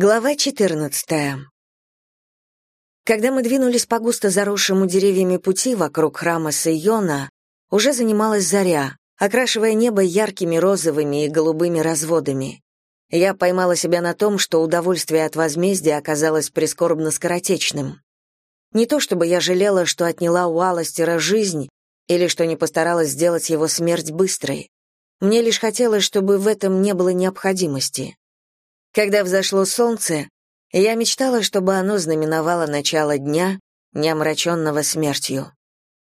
Глава 14. Когда мы двинулись по густо заросшему деревьями пути вокруг храма Сайона, уже занималась заря, окрашивая небо яркими розовыми и голубыми разводами. Я поймала себя на том, что удовольствие от возмездия оказалось прискорбно скоротечным. Не то чтобы я жалела, что отняла у Аластера жизнь или что не постаралась сделать его смерть быстрой. Мне лишь хотелось, чтобы в этом не было необходимости. Когда взошло солнце, я мечтала, чтобы оно знаменовало начало дня, не омраченного смертью.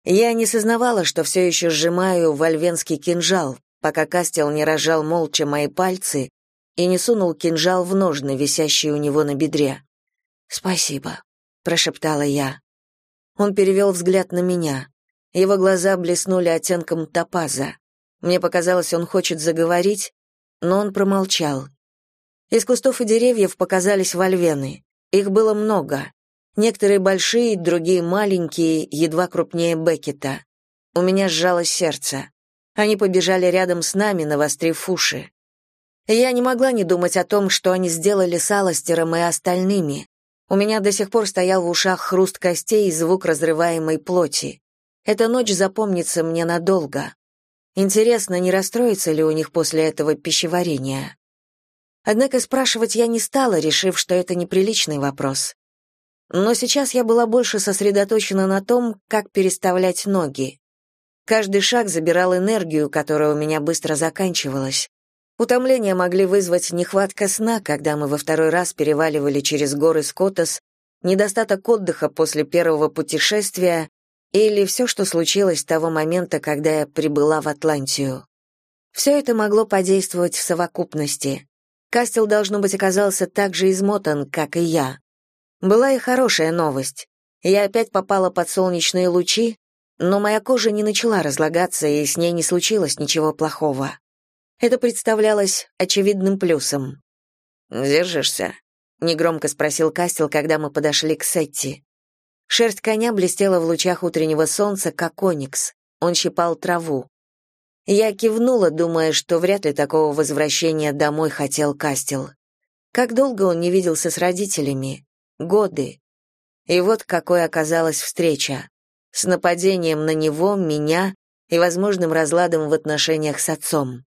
Я не сознавала, что все еще сжимаю вольвенский кинжал, пока Кастел не разжал молча мои пальцы и не сунул кинжал в ножны, висящие у него на бедре. «Спасибо», — прошептала я. Он перевел взгляд на меня. Его глаза блеснули оттенком топаза. Мне показалось, он хочет заговорить, но он промолчал. Из кустов и деревьев показались вольвены. Их было много. Некоторые большие, другие маленькие, едва крупнее Беккета. У меня сжалось сердце. Они побежали рядом с нами, навострив уши. Я не могла не думать о том, что они сделали с Аластером и остальными. У меня до сих пор стоял в ушах хруст костей и звук разрываемой плоти. Эта ночь запомнится мне надолго. Интересно, не расстроится ли у них после этого пищеварения? Однако спрашивать я не стала, решив, что это неприличный вопрос. Но сейчас я была больше сосредоточена на том, как переставлять ноги. Каждый шаг забирал энергию, которая у меня быстро заканчивалась. Утомление могли вызвать нехватка сна, когда мы во второй раз переваливали через горы Скотос, недостаток отдыха после первого путешествия или все, что случилось с того момента, когда я прибыла в Атлантию. Все это могло подействовать в совокупности. Кастел, должно быть, оказался так же измотан, как и я. Была и хорошая новость. Я опять попала под солнечные лучи, но моя кожа не начала разлагаться, и с ней не случилось ничего плохого. Это представлялось очевидным плюсом. «Держишься?» — негромко спросил Кастел, когда мы подошли к Сетти. Шерсть коня блестела в лучах утреннего солнца, как оникс. Он щипал траву. Я кивнула, думая, что вряд ли такого возвращения домой хотел Кастел. Как долго он не виделся с родителями? Годы. И вот какой оказалась встреча. С нападением на него, меня и возможным разладом в отношениях с отцом.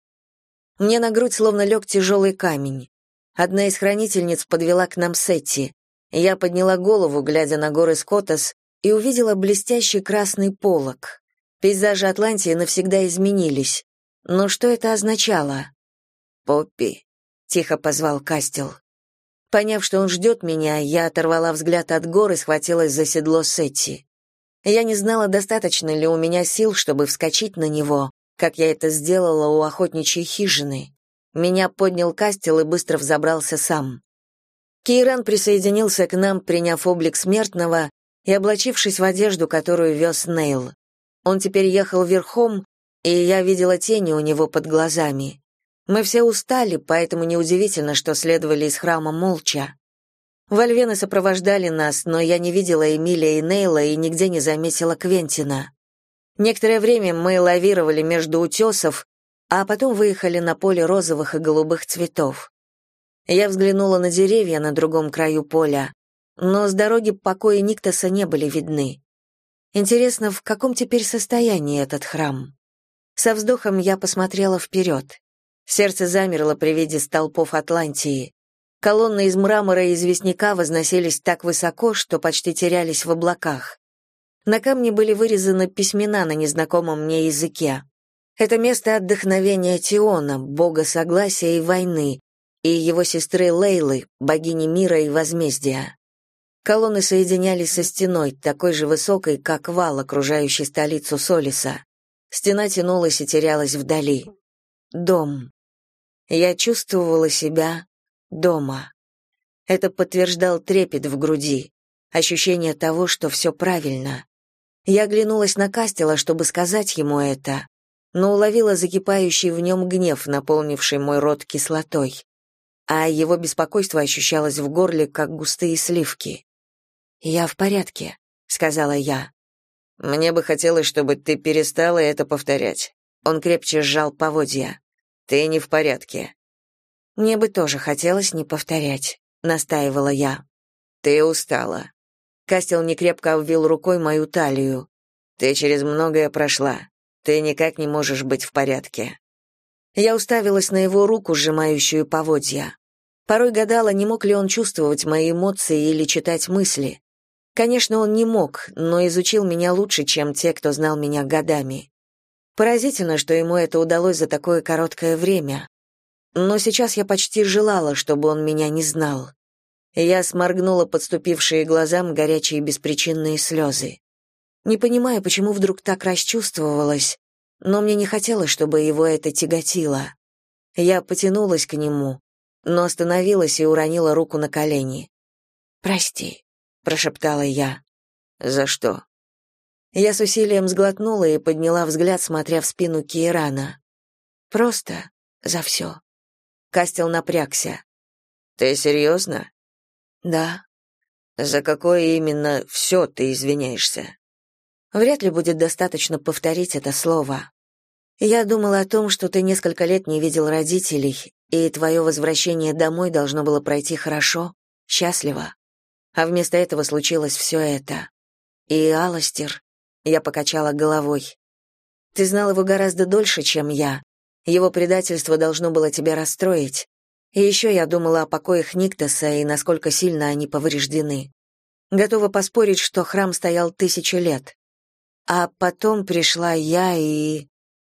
Мне на грудь словно лег тяжелый камень. Одна из хранительниц подвела к нам Сетти. Я подняла голову, глядя на горы Скотас, и увидела блестящий красный полог. Пейзажи Атлантии навсегда изменились. Но что это означало? «Поппи», — тихо позвал Кастел. Поняв, что он ждет меня, я оторвала взгляд от гор и схватилась за седло Сетти. Я не знала, достаточно ли у меня сил, чтобы вскочить на него, как я это сделала у охотничьей хижины. Меня поднял Кастел и быстро взобрался сам. Кейран присоединился к нам, приняв облик смертного и облачившись в одежду, которую вез Нейл. Он теперь ехал верхом, и я видела тени у него под глазами. Мы все устали, поэтому неудивительно, что следовали из храма молча. Вольвены сопровождали нас, но я не видела Эмилия и Нейла и нигде не заметила Квентина. Некоторое время мы лавировали между утесов, а потом выехали на поле розовых и голубых цветов. Я взглянула на деревья на другом краю поля, но с дороги покоя Никтоса не были видны. Интересно, в каком теперь состоянии этот храм? Со вздохом я посмотрела вперед. Сердце замерло при виде столпов Атлантии. Колонны из мрамора и известняка возносились так высоко, что почти терялись в облаках. На камне были вырезаны письмена на незнакомом мне языке. Это место отдохновения Тиона, бога согласия и войны, и его сестры Лейлы, богини мира и возмездия. Колонны соединялись со стеной, такой же высокой, как вал, окружающий столицу Солиса. Стена тянулась и терялась вдали. Дом. Я чувствовала себя дома. Это подтверждал трепет в груди, ощущение того, что все правильно. Я оглянулась на Кастела, чтобы сказать ему это, но уловила закипающий в нем гнев, наполнивший мой рот кислотой. А его беспокойство ощущалось в горле, как густые сливки. «Я в порядке», — сказала я. «Мне бы хотелось, чтобы ты перестала это повторять». Он крепче сжал поводья. «Ты не в порядке». Мне бы тоже хотелось не повторять. — настаивала я. «Ты устала». Кастел некрепко обвил рукой мою талию. «Ты через многое прошла. Ты никак не можешь быть в порядке». Я уставилась на его руку, сжимающую поводья. Порой гадала, не мог ли он чувствовать мои эмоции или читать мысли. Конечно, он не мог, но изучил меня лучше, чем те, кто знал меня годами. Поразительно, что ему это удалось за такое короткое время. Но сейчас я почти желала, чтобы он меня не знал. Я сморгнула подступившие глазам горячие беспричинные слезы. Не понимаю, почему вдруг так расчувствовалась, но мне не хотелось, чтобы его это тяготило. Я потянулась к нему, но остановилась и уронила руку на колени. «Прости», — прошептала я. «За что?» Я с усилием сглотнула и подняла взгляд, смотря в спину Киерана. «Просто за все». Кастел напрягся. «Ты серьезно?» «Да». «За какое именно все ты извиняешься?» Вряд ли будет достаточно повторить это слово. Я думала о том, что ты несколько лет не видел родителей, и твое возвращение домой должно было пройти хорошо, счастливо. А вместо этого случилось все это. И Аластер, я покачала головой. Ты знал его гораздо дольше, чем я. Его предательство должно было тебя расстроить. И еще я думала о покоях Никтоса и насколько сильно они повреждены. Готова поспорить, что храм стоял тысячи лет. А потом пришла я и...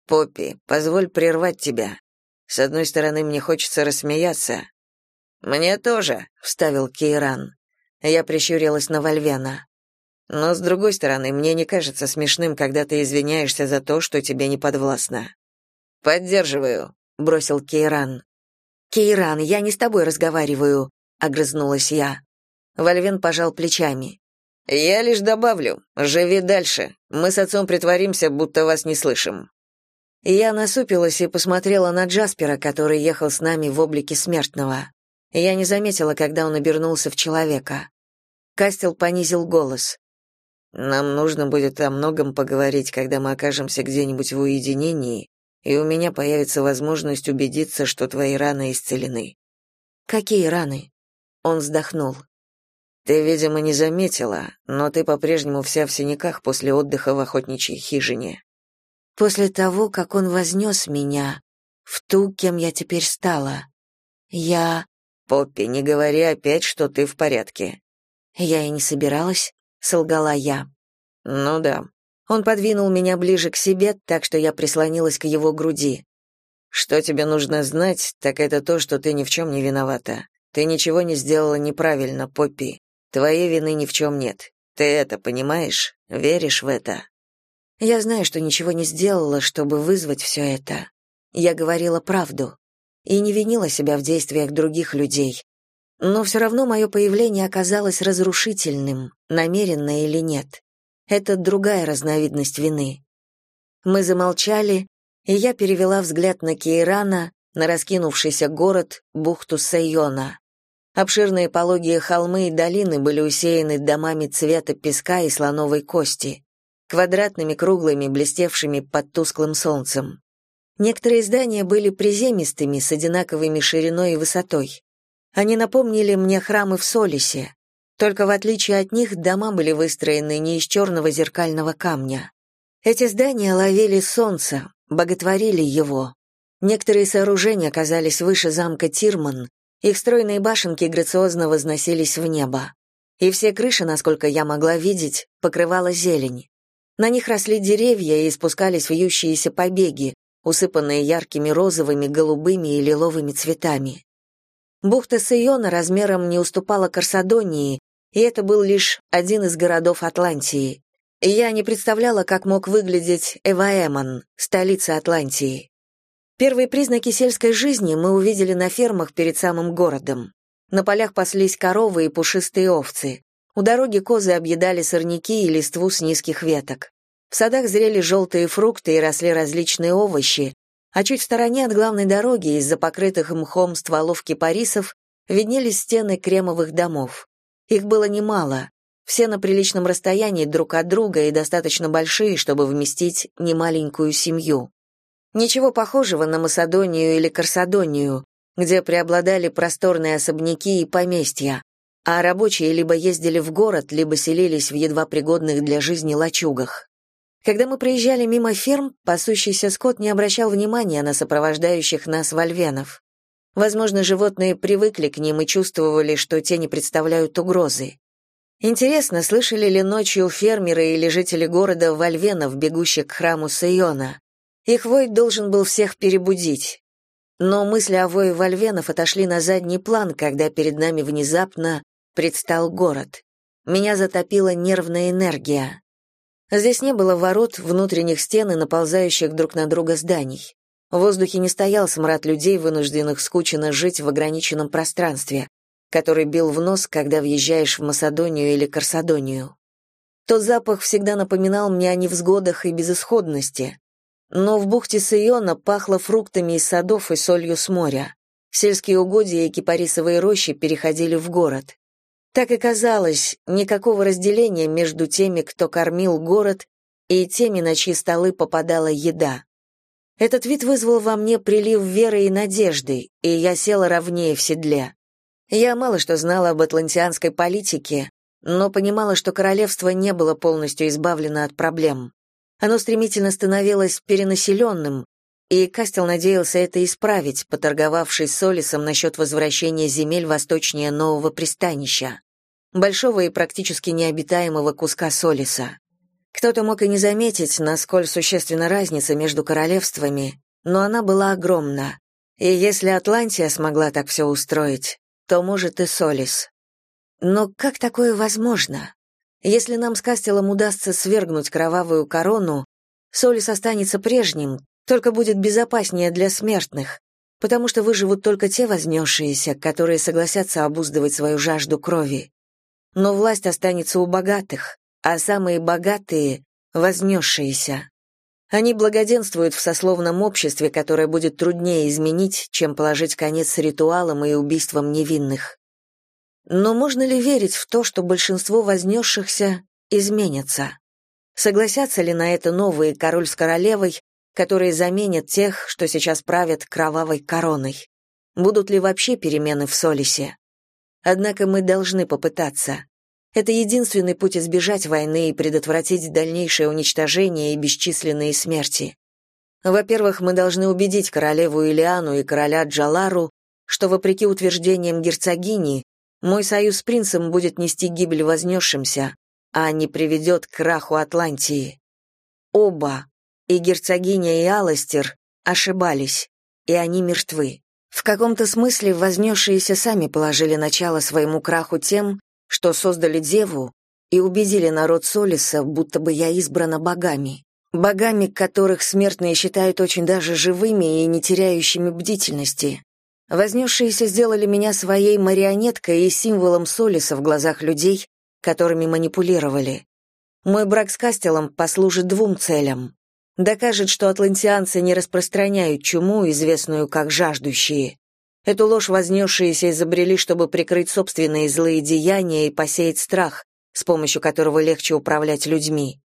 «Поппи, позволь прервать тебя. С одной стороны, мне хочется рассмеяться». «Мне тоже», — вставил Кейран. Я прищурилась на Вальвена. «Но, с другой стороны, мне не кажется смешным, когда ты извиняешься за то, что тебе не подвластно». «Поддерживаю», — бросил Кейран. «Кейран, я не с тобой разговариваю», — огрызнулась я. Вальвен пожал плечами. «Я лишь добавлю. Живи дальше. Мы с отцом притворимся, будто вас не слышим». Я насупилась и посмотрела на Джаспера, который ехал с нами в облике смертного. Я не заметила, когда он обернулся в человека. Кастел понизил голос. «Нам нужно будет о многом поговорить, когда мы окажемся где-нибудь в уединении, и у меня появится возможность убедиться, что твои раны исцелены». «Какие раны?» Он вздохнул. Ты, видимо, не заметила, но ты по-прежнему вся в синяках после отдыха в охотничьей хижине. После того, как он вознес меня в ту, кем я теперь стала, я... Поппи, не говори опять, что ты в порядке. Я и не собиралась, солгала я. Ну да. Он подвинул меня ближе к себе, так что я прислонилась к его груди. Что тебе нужно знать, так это то, что ты ни в чем не виновата. Ты ничего не сделала неправильно, Поппи. Твоей вины ни в чем нет. Ты это понимаешь? Веришь в это? Я знаю, что ничего не сделала, чтобы вызвать все это. Я говорила правду и не винила себя в действиях других людей. Но все равно мое появление оказалось разрушительным, намеренно или нет. Это другая разновидность вины. Мы замолчали, и я перевела взгляд на Кейрана, на раскинувшийся город, бухту Сайона. Обширные пологие холмы и долины были усеяны домами цвета песка и слоновой кости, квадратными, круглыми, блестевшими под тусклым солнцем. Некоторые здания были приземистыми, с одинаковыми шириной и высотой. Они напомнили мне храмы в Солисе, только в отличие от них дома были выстроены не из черного зеркального камня. Эти здания ловили солнце, боготворили его. Некоторые сооружения оказались выше замка Тирман, их стройные башенки грациозно возносились в небо. И все крыши, насколько я могла видеть, покрывала зелень. На них росли деревья и спускались вьющиеся побеги, усыпанные яркими розовыми, голубыми и лиловыми цветами. Бухта Сайона размером не уступала Карсадонии, и это был лишь один из городов Атлантии. Я не представляла, как мог выглядеть Эваэмон, столица Атлантии. Первые признаки сельской жизни мы увидели на фермах перед самым городом. На полях паслись коровы и пушистые овцы. У дороги козы объедали сорняки и листву с низких веток. В садах зрели желтые фрукты и росли различные овощи, а чуть в стороне от главной дороги, из-за покрытых мхом стволов кипарисов, виднелись стены кремовых домов. Их было немало, все на приличном расстоянии друг от друга и достаточно большие, чтобы вместить немаленькую семью. Ничего похожего на Масадонию или Корсадонию, где преобладали просторные особняки и поместья, а рабочие либо ездили в город, либо селились в едва пригодных для жизни лачугах. Когда мы проезжали мимо ферм, пасущийся скот не обращал внимания на сопровождающих нас вольвенов. Возможно, животные привыкли к ним и чувствовали, что те не представляют угрозы. Интересно, слышали ли ночью фермеры или жители города вольвенов, бегущих к храму Сайона? Их вой должен был всех перебудить. Но мысли о вое вольвенов отошли на задний план, когда перед нами внезапно предстал город. Меня затопила нервная энергия. Здесь не было ворот, внутренних стен и наползающих друг на друга зданий. В воздухе не стоял смрад людей, вынужденных скучно жить в ограниченном пространстве, который бил в нос, когда въезжаешь в Масадонию или Корсадонию. Тот запах всегда напоминал мне о невзгодах и безысходности. Но в бухте Сайона пахло фруктами из садов и солью с моря. Сельские угодья и кипарисовые рощи переходили в город. Так и казалось, никакого разделения между теми, кто кормил город, и теми, на чьи столы попадала еда. Этот вид вызвал во мне прилив веры и надежды, и я села ровнее в седле. Я мало что знала об атлантианской политике, но понимала, что королевство не было полностью избавлено от проблем. Оно стремительно становилось перенаселенным, и Кастел надеялся это исправить, поторговавшись с Олисом насчет возвращения земель восточнее нового пристанища, большого и практически необитаемого куска Солиса. Кто-то мог и не заметить, насколько существенна разница между королевствами, но она была огромна. И если Атлантия смогла так все устроить, то может и Солис. Но как такое возможно? Если нам с Кастелом удастся свергнуть кровавую корону, Солис останется прежним, только будет безопаснее для смертных, потому что выживут только те вознесшиеся, которые согласятся обуздывать свою жажду крови. Но власть останется у богатых, а самые богатые — вознесшиеся. Они благоденствуют в сословном обществе, которое будет труднее изменить, чем положить конец ритуалам и убийствам невинных. Но можно ли верить в то, что большинство вознесшихся изменятся? Согласятся ли на это новые король с королевой, которые заменят тех, что сейчас правят кровавой короной? Будут ли вообще перемены в Солисе? Однако мы должны попытаться. Это единственный путь избежать войны и предотвратить дальнейшее уничтожение и бесчисленные смерти. Во-первых, мы должны убедить королеву Илиану и короля Джалару, что, вопреки утверждениям герцогини, мой союз с принцем будет нести гибель вознесшимся, а не приведет к краху Атлантии. Оба, и герцогиня, и Аластер, ошибались, и они мертвы. В каком-то смысле вознесшиеся сами положили начало своему краху тем, что создали деву и убедили народ Солиса, будто бы я избрана богами. Богами, которых смертные считают очень даже живыми и не теряющими бдительности. Вознесшиеся сделали меня своей марионеткой и символом Солиса в глазах людей, которыми манипулировали. Мой брак с Кастелом послужит двум целям. Докажет, что атлантианцы не распространяют чуму, известную как жаждущие. Эту ложь вознесшиеся изобрели, чтобы прикрыть собственные злые деяния и посеять страх, с помощью которого легче управлять людьми.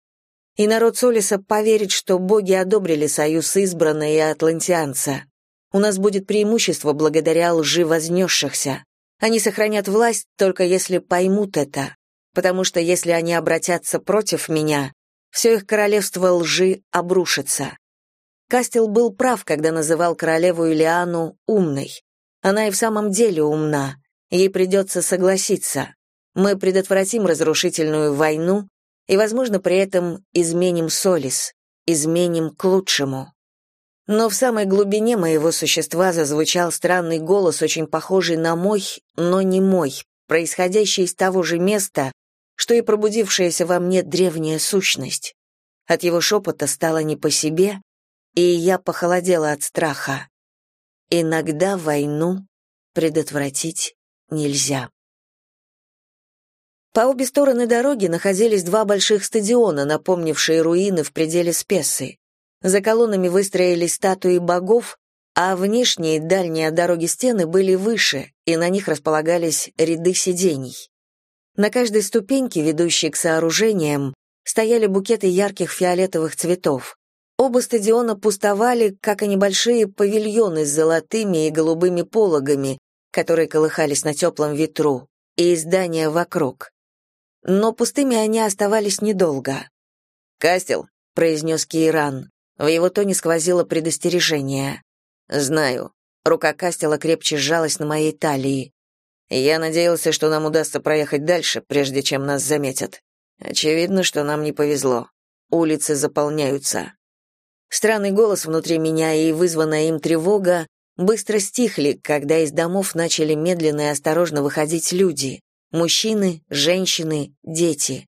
И народ Солиса поверит, что боги одобрили союз избранной и атлантианца. У нас будет преимущество благодаря лжи вознесшихся. Они сохранят власть только если поймут это, потому что если они обратятся против меня, все их королевство лжи обрушится. Кастел был прав, когда называл королеву Илиану умной. Она и в самом деле умна. Ей придется согласиться. Мы предотвратим разрушительную войну и, возможно, при этом изменим Солис, изменим к лучшему. Но в самой глубине моего существа зазвучал странный голос, очень похожий на мой, но не мой, происходящий из того же места, что и пробудившаяся во мне древняя сущность. От его шепота стало не по себе, и я похолодела от страха. Иногда войну предотвратить нельзя. По обе стороны дороги находились два больших стадиона, напомнившие руины в пределе Спессы. За колоннами выстроились статуи богов, а внешние дальние от дороги стены были выше, и на них располагались ряды сидений. На каждой ступеньке, ведущей к сооружениям, стояли букеты ярких фиолетовых цветов. Оба стадиона пустовали, как и небольшие павильоны с золотыми и голубыми пологами, которые колыхались на теплом ветру, и здания вокруг. Но пустыми они оставались недолго. «Кастел», — произнес Кейран. В его тоне сквозило предостережение. «Знаю». Рука Кастела крепче сжалась на моей талии. Я надеялся, что нам удастся проехать дальше, прежде чем нас заметят. Очевидно, что нам не повезло. Улицы заполняются. Странный голос внутри меня и вызванная им тревога быстро стихли, когда из домов начали медленно и осторожно выходить люди. Мужчины, женщины, дети.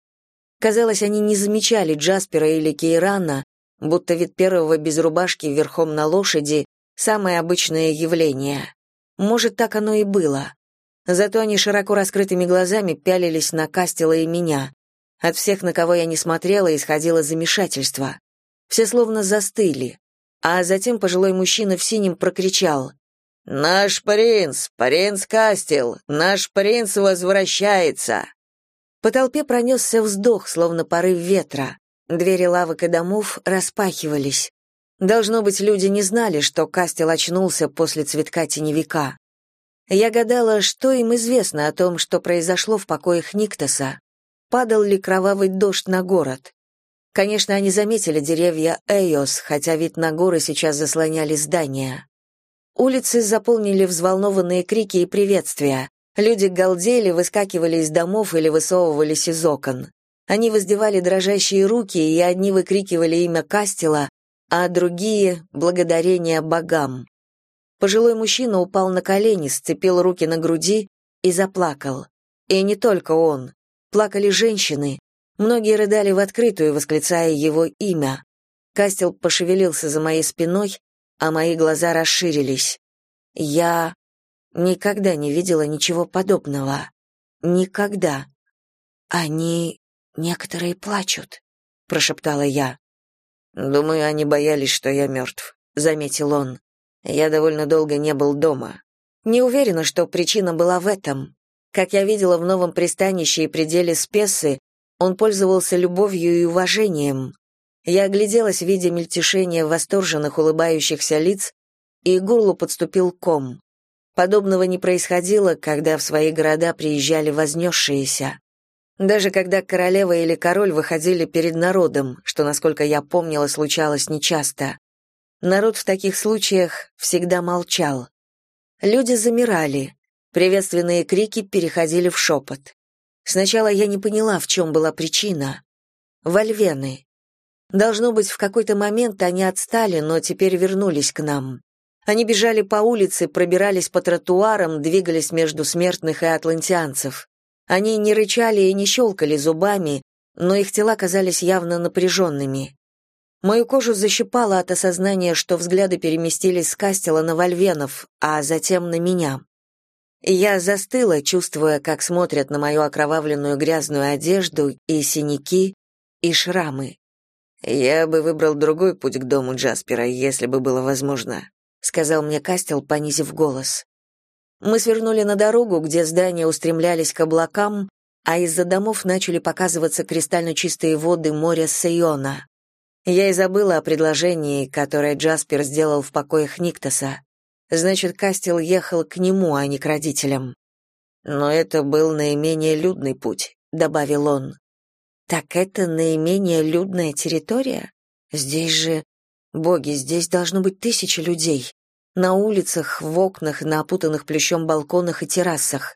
Казалось, они не замечали Джаспера или Кейрана, будто вид первого без рубашки верхом на лошади — самое обычное явление. Может, так оно и было. Зато они широко раскрытыми глазами пялились на Кастела и меня. От всех, на кого я не смотрела, исходило замешательство. Все словно застыли. А затем пожилой мужчина в синем прокричал. «Наш принц! Принц Кастел! Наш принц возвращается!» По толпе пронесся вздох, словно порыв ветра. Двери лавок и домов распахивались. Должно быть, люди не знали, что Кастел очнулся после цветка теневика. Я гадала, что им известно о том, что произошло в покоях Никтоса. Падал ли кровавый дождь на город? Конечно, они заметили деревья Эйос, хотя вид на горы сейчас заслоняли здания. Улицы заполнили взволнованные крики и приветствия. Люди галдели, выскакивали из домов или высовывались из окон. Они воздевали дрожащие руки, и одни выкрикивали имя Кастела, а другие — благодарение богам. Пожилой мужчина упал на колени, сцепил руки на груди и заплакал. И не только он. Плакали женщины. Многие рыдали в открытую, восклицая его имя. Кастел пошевелился за моей спиной, а мои глаза расширились. Я никогда не видела ничего подобного. Никогда. Они некоторые плачут, прошептала я. Думаю, они боялись, что я мертв», — заметил он. Я довольно долго не был дома. Не уверена, что причина была в этом. Как я видела в новом пристанище и пределе Спессы, он пользовался любовью и уважением. Я огляделась, видя мельтешение восторженных улыбающихся лиц, и горлу подступил ком. Подобного не происходило, когда в свои города приезжали вознесшиеся. Даже когда королева или король выходили перед народом, что, насколько я помнила, случалось нечасто. Народ в таких случаях всегда молчал. Люди замирали, приветственные крики переходили в шепот. Сначала я не поняла, в чем была причина. Вольвены. Должно быть, в какой-то момент они отстали, но теперь вернулись к нам. Они бежали по улице, пробирались по тротуарам, двигались между смертных и атлантианцев. Они не рычали и не щелкали зубами, но их тела казались явно напряженными. Мою кожу защипало от осознания, что взгляды переместились с Кастела на Вольвенов, а затем на меня. Я застыла, чувствуя, как смотрят на мою окровавленную грязную одежду и синяки, и шрамы. «Я бы выбрал другой путь к дому Джаспера, если бы было возможно», сказал мне Кастел, понизив голос. Мы свернули на дорогу, где здания устремлялись к облакам, а из-за домов начали показываться кристально чистые воды моря Сейона. Я и забыла о предложении, которое Джаспер сделал в покоях Никтоса. Значит, Кастел ехал к нему, а не к родителям. Но это был наименее людный путь, добавил он. Так это наименее людная территория? Здесь же боги, здесь должно быть тысячи людей. На улицах, в окнах, на опутанных плющом балконах и террасах.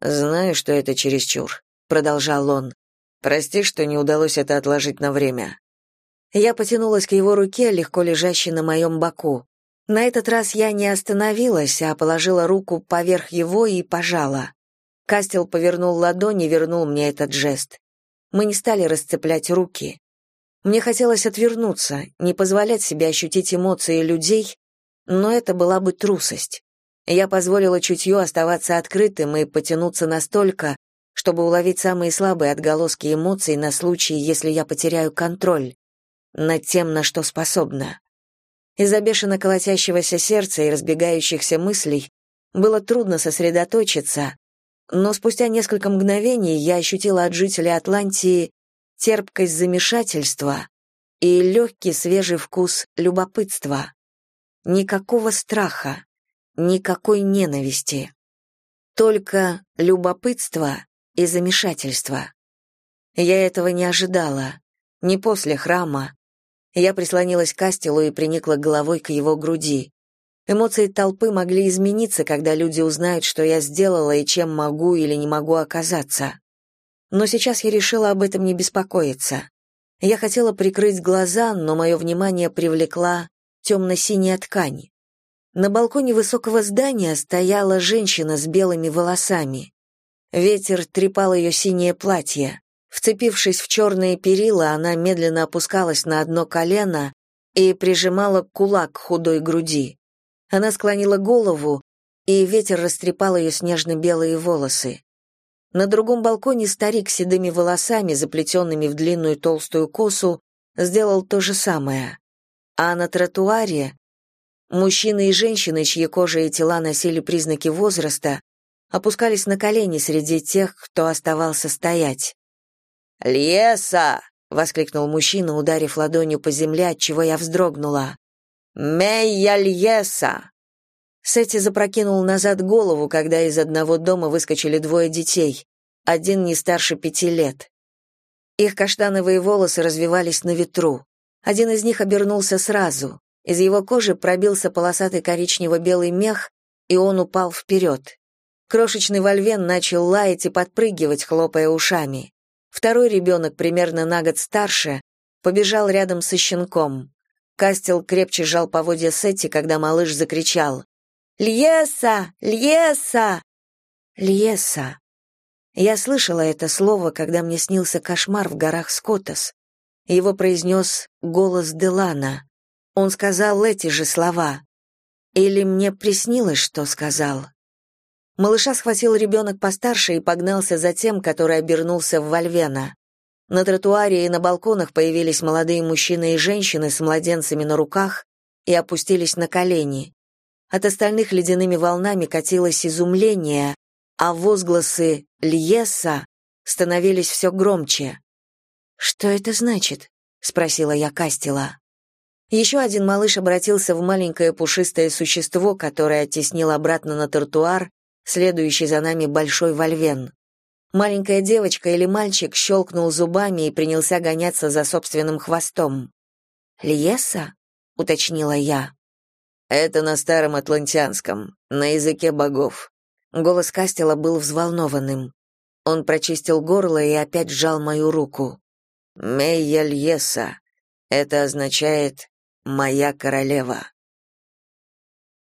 Знаю, что это чересчур, продолжал он. Прости, что не удалось это отложить на время. Я потянулась к его руке, легко лежащей на моем боку. На этот раз я не остановилась, а положила руку поверх его и пожала. Кастел повернул ладонь и вернул мне этот жест. Мы не стали расцеплять руки. Мне хотелось отвернуться, не позволять себе ощутить эмоции людей, но это была бы трусость. Я позволила чутью оставаться открытым и потянуться настолько, чтобы уловить самые слабые отголоски эмоций на случай, если я потеряю контроль над тем, на что способна. Из-за бешено колотящегося сердца и разбегающихся мыслей было трудно сосредоточиться, но спустя несколько мгновений я ощутила от жителей Атлантии терпкость замешательства, и легкий свежий вкус любопытства. Никакого страха, никакой ненависти. Только любопытство и замешательство. Я этого не ожидала. Не после храма. Я прислонилась к Астелу и приникла головой к его груди. Эмоции толпы могли измениться, когда люди узнают, что я сделала и чем могу или не могу оказаться. Но сейчас я решила об этом не беспокоиться. Я хотела прикрыть глаза, но мое внимание привлекла темно-синяя ткань. На балконе высокого здания стояла женщина с белыми волосами. Ветер трепал ее синее платье. Вцепившись в черные перила, она медленно опускалась на одно колено и прижимала кулак к худой груди. Она склонила голову, и ветер растрепал ее снежно-белые волосы. На другом балконе старик с седыми волосами, заплетенными в длинную толстую косу, сделал то же самое. А на тротуаре мужчины и женщины, чьи кожа и тела носили признаки возраста, опускались на колени среди тех, кто оставался стоять. «Льеса!» — воскликнул мужчина, ударив ладонью по земле, от чего я вздрогнула. «Мейя Льеса!» Сетти запрокинул назад голову, когда из одного дома выскочили двое детей, один не старше пяти лет. Их каштановые волосы развивались на ветру. Один из них обернулся сразу. Из его кожи пробился полосатый коричнево-белый мех, и он упал вперед. Крошечный вольвен начал лаять и подпрыгивать, хлопая ушами. Второй ребенок, примерно на год старше, побежал рядом со щенком. Кастел крепче сжал поводья Сетти, когда малыш закричал. «Льеса! Льеса!» «Льеса!» Я слышала это слово, когда мне снился кошмар в горах Скотос. Его произнес голос Делана. Он сказал эти же слова. Или мне приснилось, что сказал. Малыша схватил ребенок постарше и погнался за тем, который обернулся в Вольвена. На тротуаре и на балконах появились молодые мужчины и женщины с младенцами на руках и опустились на колени. От остальных ледяными волнами катилось изумление, а возгласы «Льеса» становились все громче. «Что это значит?» — спросила я Кастила. Еще один малыш обратился в маленькое пушистое существо, которое оттеснило обратно на тротуар следующий за нами большой вольвен. Маленькая девочка или мальчик щелкнул зубами и принялся гоняться за собственным хвостом. «Льеса?» — уточнила я. «Это на старом атлантианском, на языке богов». Голос Кастела был взволнованным. Он прочистил горло и опять сжал мою руку. «Мейя Льеса. Это означает «моя королева».